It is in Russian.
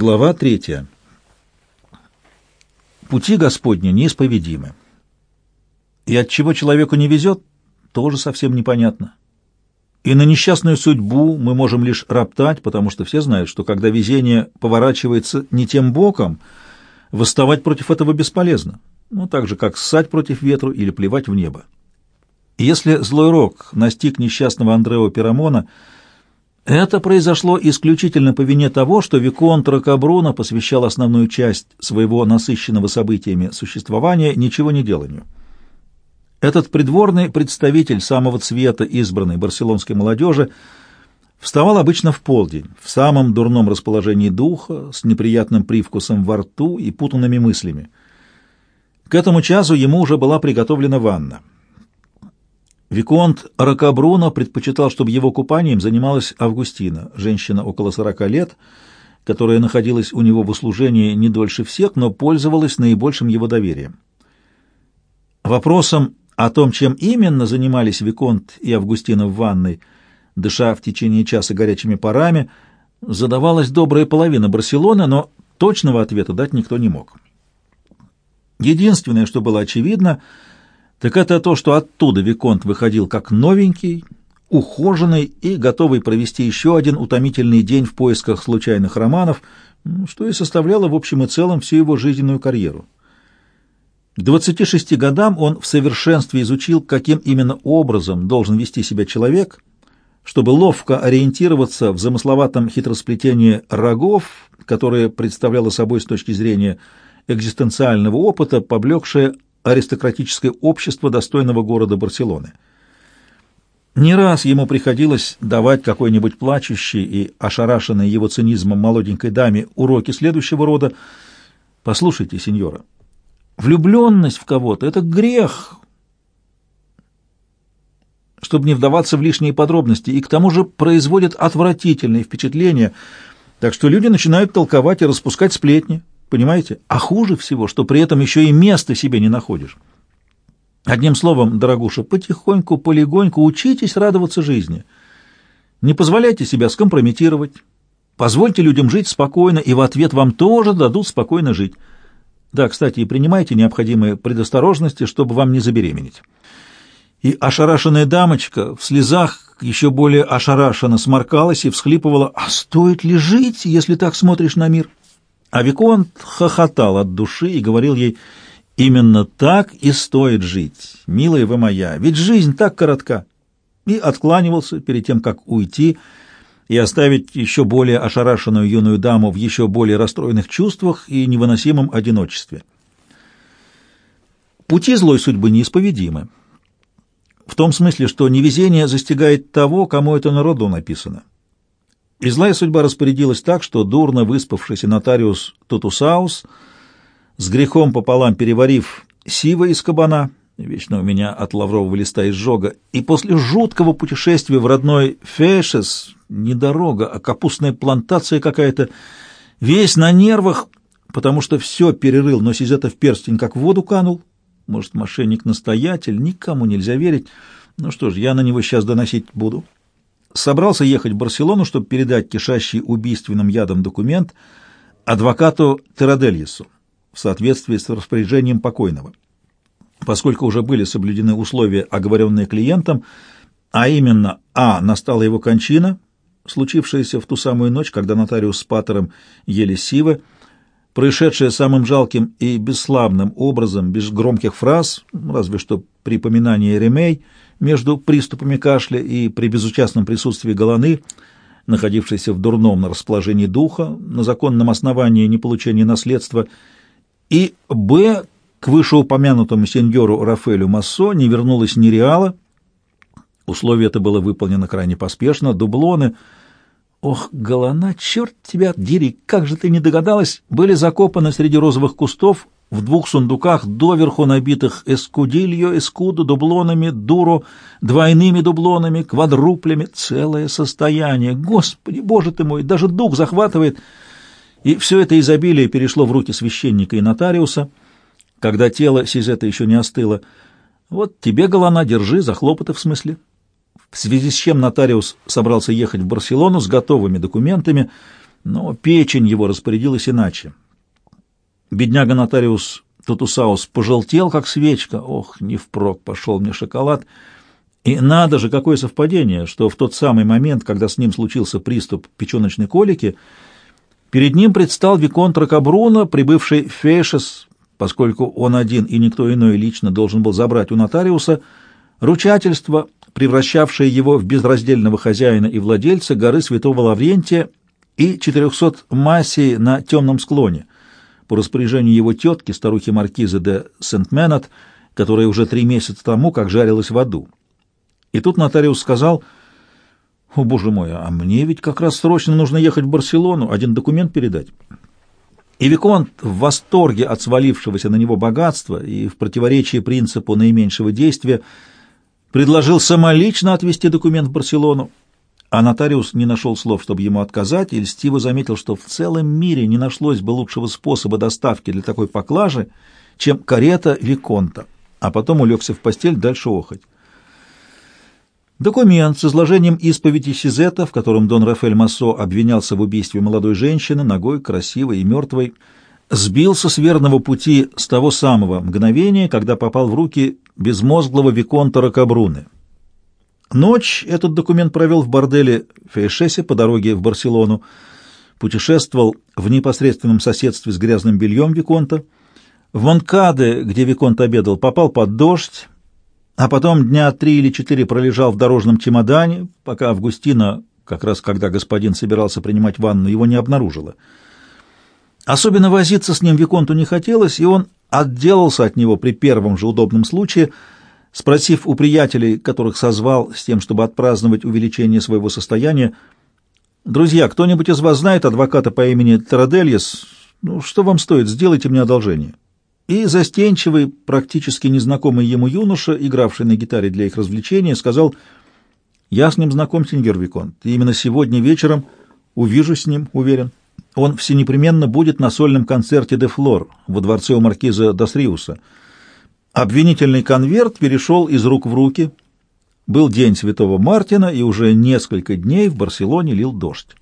Глава третья. Пути Господни неисповедимы. И от чего человеку не везет, тоже совсем непонятно. И на несчастную судьбу мы можем лишь роптать, потому что все знают, что когда везение поворачивается не тем боком, восставать против этого бесполезно, ну так же, как ссать против ветру или плевать в небо. Если злой рок настиг несчастного Андрео Пирамона — это произошло исключительно по вине того, что Виконт Рокабруно посвящал основную часть своего насыщенного событиями существования ничего не деланию. Этот придворный представитель самого цвета избранной барселонской молодежи вставал обычно в полдень, в самом дурном расположении духа, с неприятным привкусом во рту и путанными мыслями. К этому часу ему уже была приготовлена ванна. Виконт Рокабруно предпочитал, чтобы его купанием занималась Августина, женщина около сорока лет, которая находилась у него в услужении не дольше всех, но пользовалась наибольшим его доверием. Вопросом о том, чем именно занимались Виконт и Августина в ванной, дыша в течение часа горячими парами, задавалась добрая половина Барселоны, но точного ответа дать никто не мог. Единственное, что было очевидно — так это то, что оттуда Виконт выходил как новенький, ухоженный и готовый провести еще один утомительный день в поисках случайных романов, что и составляло в общем и целом всю его жизненную карьеру. К 26 годам он в совершенстве изучил, каким именно образом должен вести себя человек, чтобы ловко ориентироваться в замысловатом хитросплетении рогов, которое представляло собой с точки зрения экзистенциального опыта, поблекшее аристократическое общество достойного города Барселоны. Не раз ему приходилось давать какой-нибудь плачущей и ошарашенной его цинизмом молоденькой даме уроки следующего рода. «Послушайте, сеньора, влюбленность в кого-то — это грех, чтобы не вдаваться в лишние подробности, и к тому же производит отвратительные впечатления, так что люди начинают толковать и распускать сплетни. Понимаете? А хуже всего, что при этом еще и места себе не находишь. Одним словом, дорогуша, потихоньку, полегоньку учитесь радоваться жизни. Не позволяйте себя скомпрометировать. Позвольте людям жить спокойно, и в ответ вам тоже дадут спокойно жить. Да, кстати, и принимайте необходимые предосторожности, чтобы вам не забеременеть. И ошарашенная дамочка в слезах еще более ошарашенно сморкалась и всхлипывала, «А стоит ли жить, если так смотришь на мир?» А Виконт хохотал от души и говорил ей, «Именно так и стоит жить, милая вы моя, ведь жизнь так коротка». И откланивался перед тем, как уйти и оставить еще более ошарашенную юную даму в еще более расстроенных чувствах и невыносимом одиночестве. Пути злой судьбы неисповедимы. В том смысле, что невезение застигает того, кому это народу написано. И злая судьба распорядилась так, что дурно выспавшийся нотариус Тутусаус, с грехом пополам переварив сива из кабана, вечно у меня от лаврового листа изжога, и после жуткого путешествия в родной Фешес, не дорога, а капустная плантация какая-то, весь на нервах, потому что все перерыл, но Сизета в перстень как в воду канул. Может, мошенник-настоятель, никому нельзя верить. Ну что ж, я на него сейчас доносить буду собрался ехать в Барселону, чтобы передать кишащий убийственным ядом документ адвокату Терадельесу в соответствии с распоряжением покойного. Поскольку уже были соблюдены условия, оговоренные клиентом, а именно а. настала его кончина, случившаяся в ту самую ночь, когда нотариус с Паттером ели сивы, происшедшее самым жалким и бесславным образом, без громких фраз, разве что при поминании Ремей, между приступами кашля и при безучастном присутствии Голаны, находившейся в дурном расположении духа, на законном основании неполучения наследства, и б. к вышеупомянутому сеньору Рафаэлю Массо не вернулась ни реала. Условие это было выполнено крайне поспешно. Дублоны — Ох, Голона, черт тебя дери, как же ты не догадалась, были закопаны среди розовых кустов в двух сундуках, доверху набитых эскудильо, эскуду, дублонами, дуро, двойными дублонами, квадруплями, целое состояние. Господи, боже ты мой, даже дух захватывает. И все это изобилие перешло в руки священника и нотариуса, когда тело Сизета еще не остыло. Вот тебе, Голона, держи, за хлопоты в смысле в связи с чем нотариус собрался ехать в Барселону с готовыми документами, но печень его распорядилась иначе. Бедняга-нотариус Тутусаус пожелтел, как свечка. Ох, не впрок пошел мне шоколад. И надо же, какое совпадение, что в тот самый момент, когда с ним случился приступ печеночной колики, перед ним предстал Виконт Ракабруна, прибывший в Фейшес, поскольку он один и никто иной лично должен был забрать у нотариуса ручательство, превращавшее его в безраздельного хозяина и владельца горы Святого Лаврентия и 400 массий на темном склоне, по распоряжению его тетки, старухи Маркизы де Сент-Менат, которая уже три месяца тому, как жарилась в аду. И тут нотариус сказал, «О, боже мой, а мне ведь как раз срочно нужно ехать в Барселону, один документ передать». И Виконт в восторге от свалившегося на него богатства и в противоречии принципу наименьшего действия предложил самолично отвезти документ в Барселону, а нотариус не нашел слов, чтобы ему отказать, и льстиво заметил, что в целом мире не нашлось бы лучшего способа доставки для такой поклажи, чем карета Виконта, а потом улегся в постель дальше охоть. Документ с изложением исповеди Сизета, в котором Дон Рафаэль Массо обвинялся в убийстве молодой женщины, ногой, красивой и мертвой, сбился с верного пути с того самого мгновения, когда попал в руки безмозглого Виконта Ракабруны. Ночь этот документ провел в борделе Фейшесе по дороге в Барселону, путешествовал в непосредственном соседстве с грязным бельем Виконта, в Монкаде, где Виконт обедал, попал под дождь, а потом дня три или четыре пролежал в дорожном чемодане, пока Августина, как раз когда господин собирался принимать ванну, его не обнаружила. Особенно возиться с ним Виконту не хотелось, и он отделался от него при первом же удобном случае, спросив у приятелей, которых созвал с тем, чтобы отпраздновать увеличение своего состояния, «Друзья, кто-нибудь из вас знает адвоката по имени Тарадельес? Ну, что вам стоит, сделайте мне одолжение». И застенчивый, практически незнакомый ему юноша, игравший на гитаре для их развлечения, сказал, «Я с ним знаком, сеньор Виконт, и именно сегодня вечером увижу с ним, уверен. Он всенепременно будет на сольном концерте «Де Флор» во дворце у маркиза Досриуса. Обвинительный конверт перешел из рук в руки. Был день Святого Мартина, и уже несколько дней в Барселоне лил дождь.